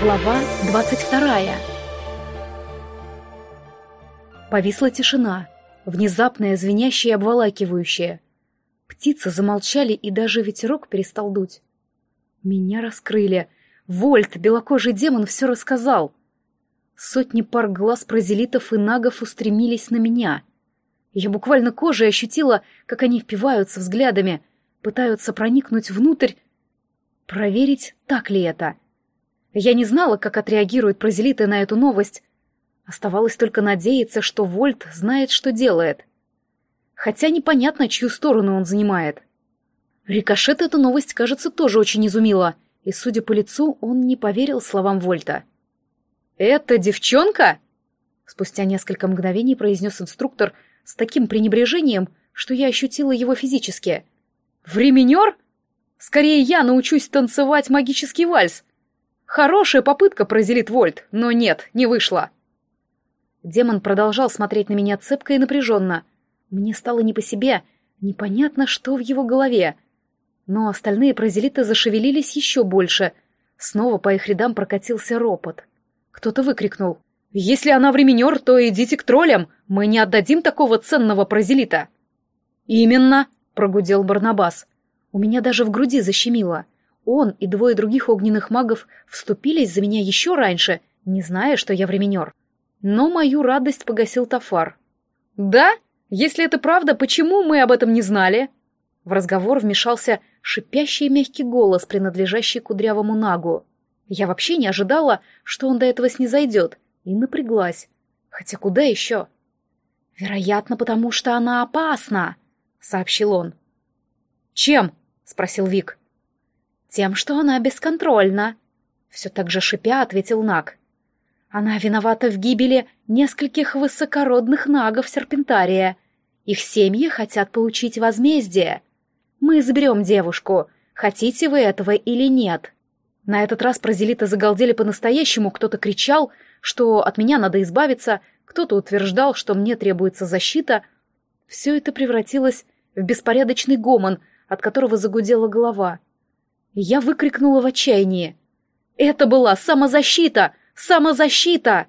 Глава двадцать вторая Повисла тишина, внезапная, звенящая и обволакивающая. Птицы замолчали, и даже ветерок перестал дуть. Меня раскрыли. Вольт, белокожий демон, все рассказал. Сотни пар глаз прозелитов и нагов устремились на меня. Я буквально кожей ощутила, как они впиваются взглядами, пытаются проникнуть внутрь, проверить, так ли это. Я не знала, как отреагируют прозелиты на эту новость. Оставалось только надеяться, что Вольт знает, что делает. Хотя непонятно, чью сторону он занимает. Рикошет эту новость, кажется, тоже очень изумила, и, судя по лицу, он не поверил словам Вольта. «Это девчонка?» Спустя несколько мгновений произнес инструктор с таким пренебрежением, что я ощутила его физически. «Временер? Скорее я научусь танцевать магический вальс. Хорошая попытка, прозелит Вольт, но нет, не вышло». Демон продолжал смотреть на меня цепко и напряженно. Мне стало не по себе, непонятно, что в его голове — но остальные прозелиты зашевелились еще больше. Снова по их рядам прокатился ропот. Кто-то выкрикнул. «Если она временер, то идите к троллям, мы не отдадим такого ценного прозелита!» «Именно!» — прогудел Барнабас. У меня даже в груди защемило. Он и двое других огненных магов вступились за меня еще раньше, не зная, что я временер. Но мою радость погасил Тафар. «Да? Если это правда, почему мы об этом не знали?» В разговор вмешался шипящий мягкий голос, принадлежащий кудрявому нагу. Я вообще не ожидала, что он до этого снизойдет, и напряглась. Хотя куда еще? «Вероятно, потому что она опасна», — сообщил он. «Чем?» — спросил Вик. «Тем, что она бесконтрольна», — все так же шипя ответил Наг. «Она виновата в гибели нескольких высокородных нагов Серпентария. Их семьи хотят получить возмездие. Мы заберем девушку, хотите вы этого или нет. На этот раз прозелиты загалдели по-настоящему, кто-то кричал, что от меня надо избавиться, кто-то утверждал, что мне требуется защита. Все это превратилось в беспорядочный гомон, от которого загудела голова. Я выкрикнула в отчаянии. «Это была самозащита! Самозащита!»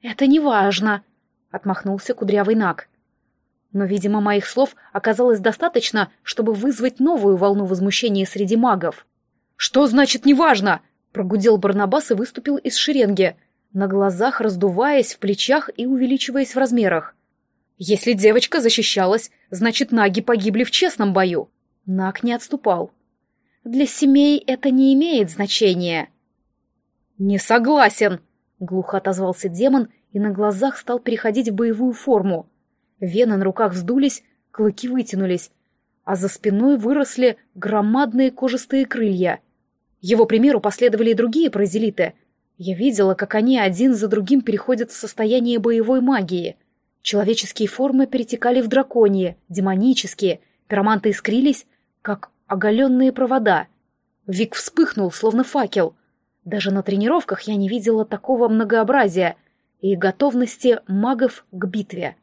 «Это не важно!» — отмахнулся кудрявый Наг. Но, видимо, моих слов оказалось достаточно, чтобы вызвать новую волну возмущения среди магов. «Что значит неважно?» — прогудел Барнабас и выступил из шеренги, на глазах раздуваясь в плечах и увеличиваясь в размерах. «Если девочка защищалась, значит, наги погибли в честном бою». Наг не отступал. «Для семей это не имеет значения». «Не согласен!» — глухо отозвался демон и на глазах стал переходить в боевую форму — Вены на руках вздулись, клыки вытянулись, а за спиной выросли громадные кожистые крылья. Его примеру последовали и другие прозелиты. Я видела, как они один за другим переходят в состояние боевой магии. Человеческие формы перетекали в драконьи, демонические, пироманты искрились, как оголенные провода. Вик вспыхнул, словно факел. Даже на тренировках я не видела такого многообразия и готовности магов к битве.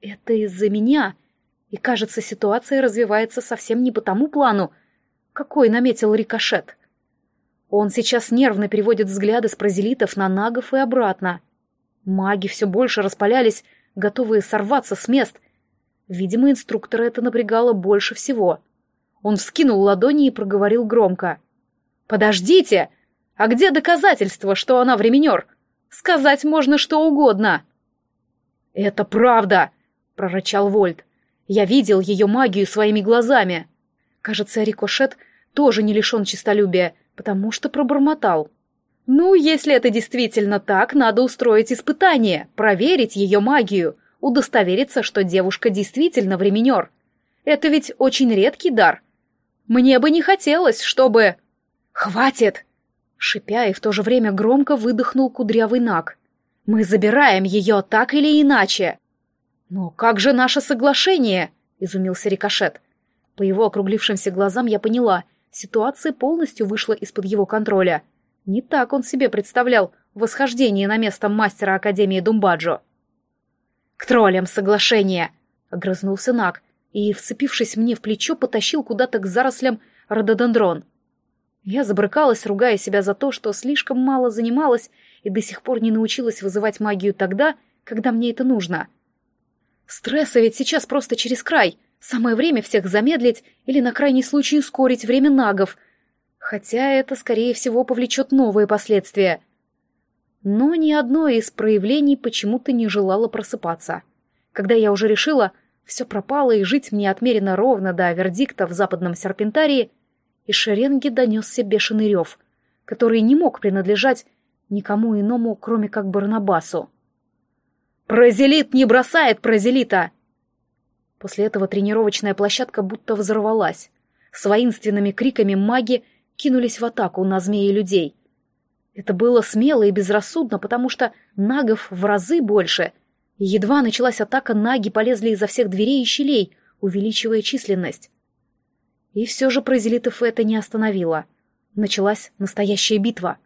Это из-за меня. И, кажется, ситуация развивается совсем не по тому плану, какой наметил рикошет. Он сейчас нервно переводит взгляды с прозелитов на нагов и обратно. Маги все больше распалялись, готовые сорваться с мест. Видимо, инструктора это напрягало больше всего. Он вскинул ладони и проговорил громко. «Подождите! А где доказательства, что она временер? Сказать можно что угодно!» «Это правда!» прорычал Вольт. «Я видел ее магию своими глазами». Кажется, Рикошет тоже не лишен честолюбия, потому что пробормотал. «Ну, если это действительно так, надо устроить испытание, проверить ее магию, удостовериться, что девушка действительно временер. Это ведь очень редкий дар. Мне бы не хотелось, чтобы...» «Хватит!» Шипя и в то же время громко выдохнул кудрявый наг. «Мы забираем ее так или иначе!» «Но как же наше соглашение?» — изумился Рикошет. По его округлившимся глазам я поняла, ситуация полностью вышла из-под его контроля. Не так он себе представлял восхождение на место мастера Академии Думбаджо. «К троллям соглашение!» — огрызнулся Нак и, вцепившись мне в плечо, потащил куда-то к зарослям рододендрон. Я забрыкалась, ругая себя за то, что слишком мало занималась и до сих пор не научилась вызывать магию тогда, когда мне это нужно. Стресса ведь сейчас просто через край. Самое время всех замедлить или на крайний случай ускорить время нагов. Хотя это, скорее всего, повлечет новые последствия. Но ни одно из проявлений почему-то не желало просыпаться. Когда я уже решила, все пропало и жить мне отмерено ровно до вердикта в западном серпентарии, из шеренги донесся бешеный рев, который не мог принадлежать никому иному, кроме как Барнабасу. «Прозелит не бросает прозелита!» После этого тренировочная площадка будто взорвалась. С воинственными криками маги кинулись в атаку на змеи людей. Это было смело и безрассудно, потому что нагов в разы больше. Едва началась атака, наги полезли изо всех дверей и щелей, увеличивая численность. И все же прозелитов это не остановило. Началась настоящая битва.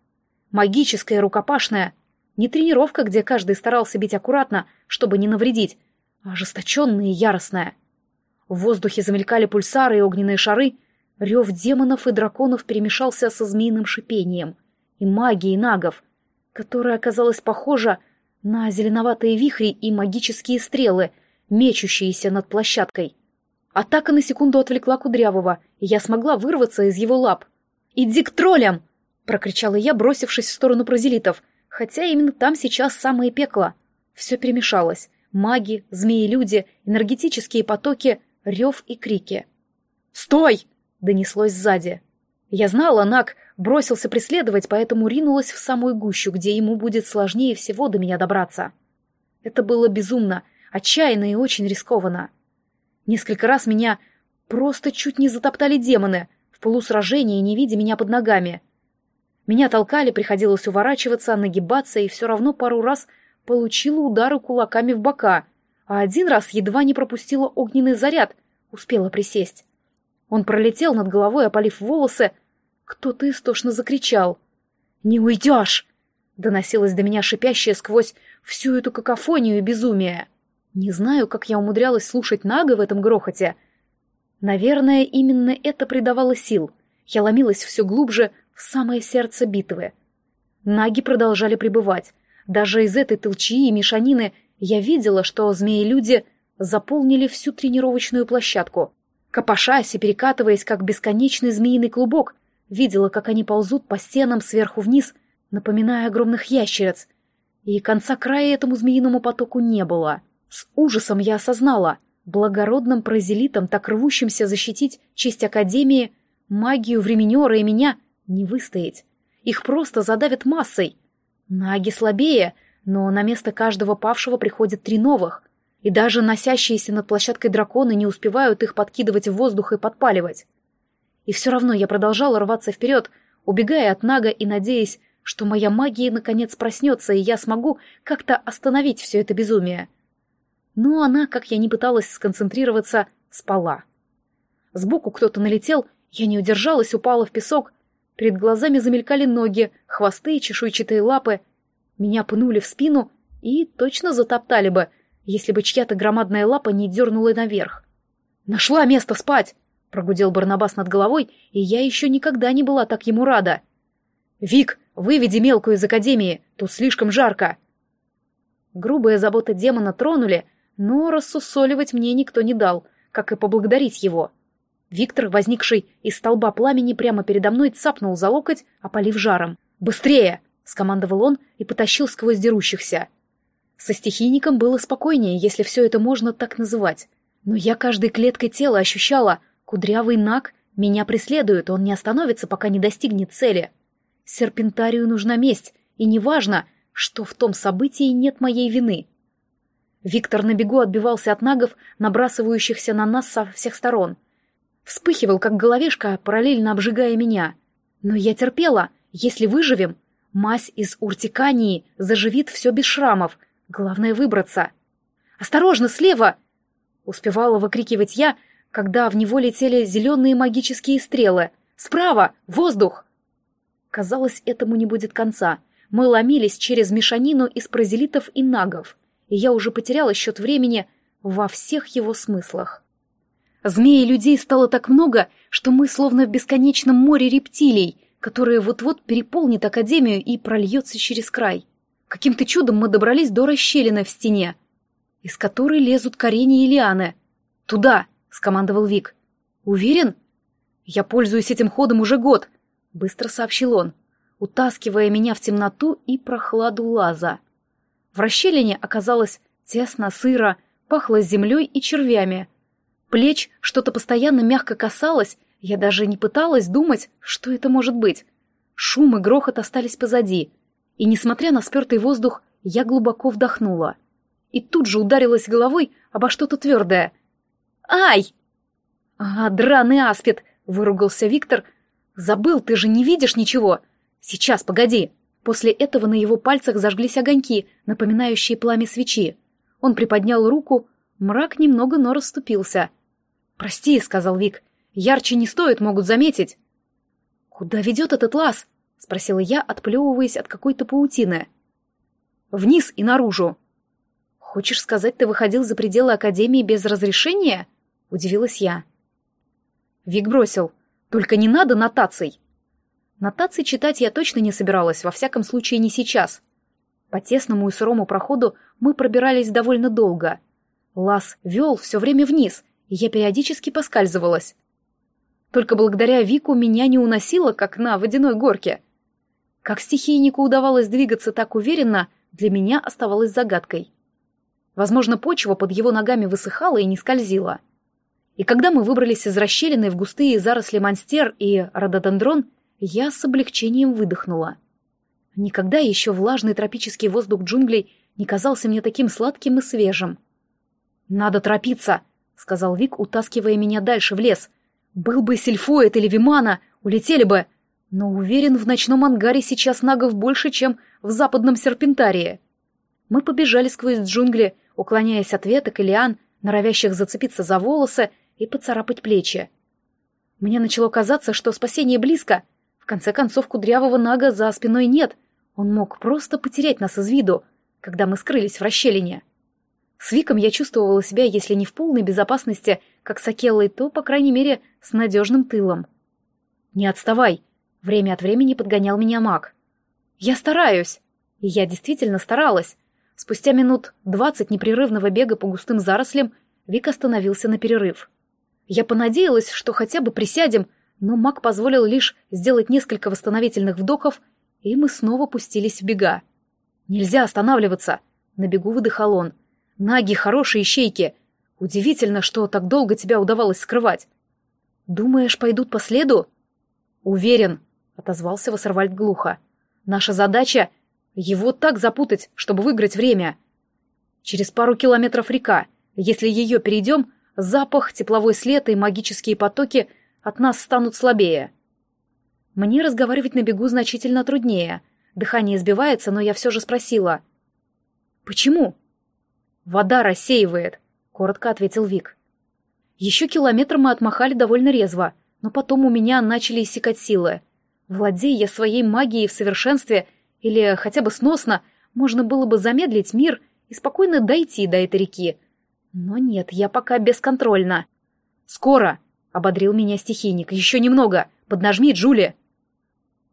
Магическая, рукопашная. Не тренировка, где каждый старался бить аккуратно, чтобы не навредить, а ожесточенная и яростная. В воздухе замелькали пульсары и огненные шары, рев демонов и драконов перемешался со змеиным шипением и магией нагов, которая оказалась похожа на зеленоватые вихри и магические стрелы, мечущиеся над площадкой. Атака на секунду отвлекла Кудрявого, и я смогла вырваться из его лап. «Иди к троллям!» — прокричала я, бросившись в сторону прозелитов, хотя именно там сейчас самое пекло. Все перемешалось. Маги, змеи-люди, энергетические потоки, рев и крики. «Стой!» — донеслось сзади. Я знала, Нак бросился преследовать, поэтому ринулась в самую гущу, где ему будет сложнее всего до меня добраться. Это было безумно, отчаянно и очень рискованно. Несколько раз меня просто чуть не затоптали демоны, в полусражении, не видя меня под ногами. Меня толкали, приходилось уворачиваться, нагибаться, и все равно пару раз получила удары кулаками в бока, а один раз едва не пропустила огненный заряд, успела присесть. Он пролетел над головой, опалив волосы. Кто-то истошно закричал. «Не уйдешь!» — доносилось до меня шипящее сквозь всю эту какофонию и безумие. Не знаю, как я умудрялась слушать Нага в этом грохоте. Наверное, именно это придавало сил. Я ломилась все глубже в самое сердце битвы. Наги продолжали пребывать. Даже из этой толчии и мешанины я видела, что змеи-люди заполнили всю тренировочную площадку. Копошась и перекатываясь, как бесконечный змеиный клубок, видела, как они ползут по стенам сверху вниз, напоминая огромных ящериц. И конца края этому змеиному потоку не было. С ужасом я осознала, благородным прозелитам, так рвущимся защитить честь Академии, магию временера и меня не выстоять. Их просто задавят массой. Наги слабее, но на место каждого павшего приходят три новых, и даже носящиеся над площадкой драконы не успевают их подкидывать в воздух и подпаливать. И все равно я продолжала рваться вперед, убегая от Нага и надеясь, что моя магия наконец проснется, и я смогу как-то остановить все это безумие но она, как я не пыталась сконцентрироваться, спала. Сбоку кто-то налетел, я не удержалась, упала в песок. Перед глазами замелькали ноги, хвосты и чешуйчатые лапы. Меня пнули в спину и точно затоптали бы, если бы чья-то громадная лапа не дернула наверх. «Нашла место спать!» — прогудел Барнабас над головой, и я еще никогда не была так ему рада. «Вик, выведи мелкую из академии, тут слишком жарко!» Грубые заботы демона тронули, но рассусоливать мне никто не дал, как и поблагодарить его. Виктор, возникший из столба пламени прямо передо мной, цапнул за локоть, опалив жаром. «Быстрее!» — скомандовал он и потащил сквозь дерущихся. Со стихийником было спокойнее, если все это можно так называть. Но я каждой клеткой тела ощущала, кудрявый наг меня преследует, он не остановится, пока не достигнет цели. Серпентарию нужна месть, и неважно, что в том событии нет моей вины. Виктор на бегу отбивался от нагов, набрасывающихся на нас со всех сторон. Вспыхивал, как головешка, параллельно обжигая меня. Но я терпела. Если выживем, мазь из уртикании заживит все без шрамов. Главное выбраться. «Осторожно, слева!» Успевала выкрикивать я, когда в него летели зеленые магические стрелы. «Справа! Воздух!» Казалось, этому не будет конца. Мы ломились через мешанину из прозелитов и нагов и я уже потеряла счет времени во всех его смыслах. Змеи людей стало так много, что мы словно в бесконечном море рептилий, которое вот-вот переполнит Академию и прольется через край. Каким-то чудом мы добрались до расщелины в стене, из которой лезут корени и лианы. «Туда!» — скомандовал Вик. «Уверен?» «Я пользуюсь этим ходом уже год», — быстро сообщил он, утаскивая меня в темноту и прохладу лаза. В расщелине оказалось тесно, сыро, пахло землей и червями. Плеч что-то постоянно мягко касалось, я даже не пыталась думать, что это может быть. Шум и грохот остались позади, и, несмотря на спертый воздух, я глубоко вдохнула. И тут же ударилась головой обо что-то твердое. «Ай!» «А, драный аспид!» — выругался Виктор. «Забыл, ты же не видишь ничего!» «Сейчас, погоди!» После этого на его пальцах зажглись огоньки, напоминающие пламя свечи. Он приподнял руку, мрак немного, но расступился. «Прости», — сказал Вик, — «ярче не стоит, могут заметить». «Куда ведет этот лаз?» — спросила я, отплевываясь от какой-то паутины. «Вниз и наружу». «Хочешь сказать, ты выходил за пределы Академии без разрешения?» — удивилась я. Вик бросил. «Только не надо нотаций!» Нотации читать я точно не собиралась, во всяком случае не сейчас. По тесному и сырому проходу мы пробирались довольно долго. Лаз вел все время вниз, и я периодически поскальзывалась. Только благодаря Вику меня не уносило, как на водяной горке. Как стихийнику удавалось двигаться так уверенно, для меня оставалось загадкой. Возможно, почва под его ногами высыхала и не скользила. И когда мы выбрались из расщелины в густые заросли монстер и рододендрон, я с облегчением выдохнула. Никогда еще влажный тропический воздух джунглей не казался мне таким сладким и свежим. «Надо торопиться», — сказал Вик, утаскивая меня дальше в лес. «Был бы Сильфоид или Вимана, улетели бы. Но уверен, в ночном ангаре сейчас нагов больше, чем в западном серпентарии». Мы побежали сквозь джунгли, уклоняясь от веток и лиан, норовящих зацепиться за волосы и поцарапать плечи. Мне начало казаться, что спасение близко — в конце концов, кудрявого нага за спиной нет. Он мог просто потерять нас из виду, когда мы скрылись в расщелине. С Виком я чувствовала себя, если не в полной безопасности, как с Акеллой, то, по крайней мере, с надежным тылом. «Не отставай!» — время от времени подгонял меня маг. «Я стараюсь!» И я действительно старалась. Спустя минут двадцать непрерывного бега по густым зарослям Вик остановился на перерыв. Я понадеялась, что хотя бы присядем, но маг позволил лишь сделать несколько восстановительных вдохов, и мы снова пустились в бега. «Нельзя останавливаться!» — на бегу выдыхал он. «Наги — хорошие ищейки! Удивительно, что так долго тебя удавалось скрывать!» «Думаешь, пойдут по следу?» «Уверен», — отозвался Вассервальд глухо. «Наша задача — его так запутать, чтобы выиграть время. Через пару километров река. Если ее перейдем, запах, тепловой след и магические потоки — от нас станут слабее. Мне разговаривать на бегу значительно труднее. Дыхание сбивается, но я все же спросила. «Почему?» «Вода рассеивает», — коротко ответил Вик. Еще километр мы отмахали довольно резво, но потом у меня начали иссякать силы. Владея я своей магией в совершенстве, или хотя бы сносно, можно было бы замедлить мир и спокойно дойти до этой реки. Но нет, я пока бесконтрольна. «Скоро!» ободрил меня стихийник. «Еще немного! Поднажми, Джули!»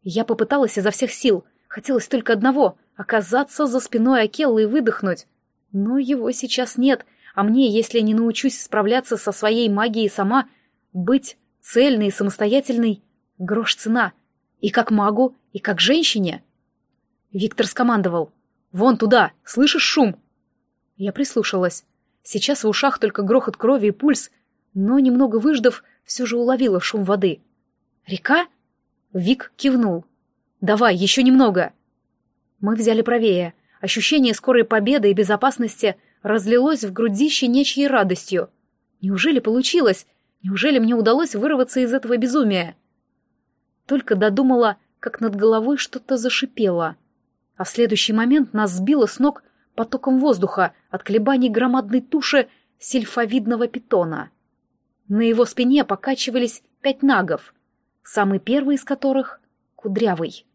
Я попыталась изо всех сил. Хотелось только одного — оказаться за спиной Акеллы и выдохнуть. Но его сейчас нет, а мне, если не научусь справляться со своей магией сама, быть цельной и самостоятельной — грош цена. И как магу, и как женщине. Виктор скомандовал. «Вон туда! Слышишь шум?» Я прислушалась. Сейчас в ушах только грохот крови и пульс, но, немного выждав, все же уловила шум воды. «Река?» Вик кивнул. «Давай, еще немного!» Мы взяли правее. Ощущение скорой победы и безопасности разлилось в груди щенячьей радостью. Неужели получилось? Неужели мне удалось вырваться из этого безумия? Только додумала, как над головой что-то зашипело. А в следующий момент нас сбило с ног потоком воздуха от колебаний громадной туши сельфовидного питона. На его спине покачивались пять нагов, самый первый из которых — кудрявый.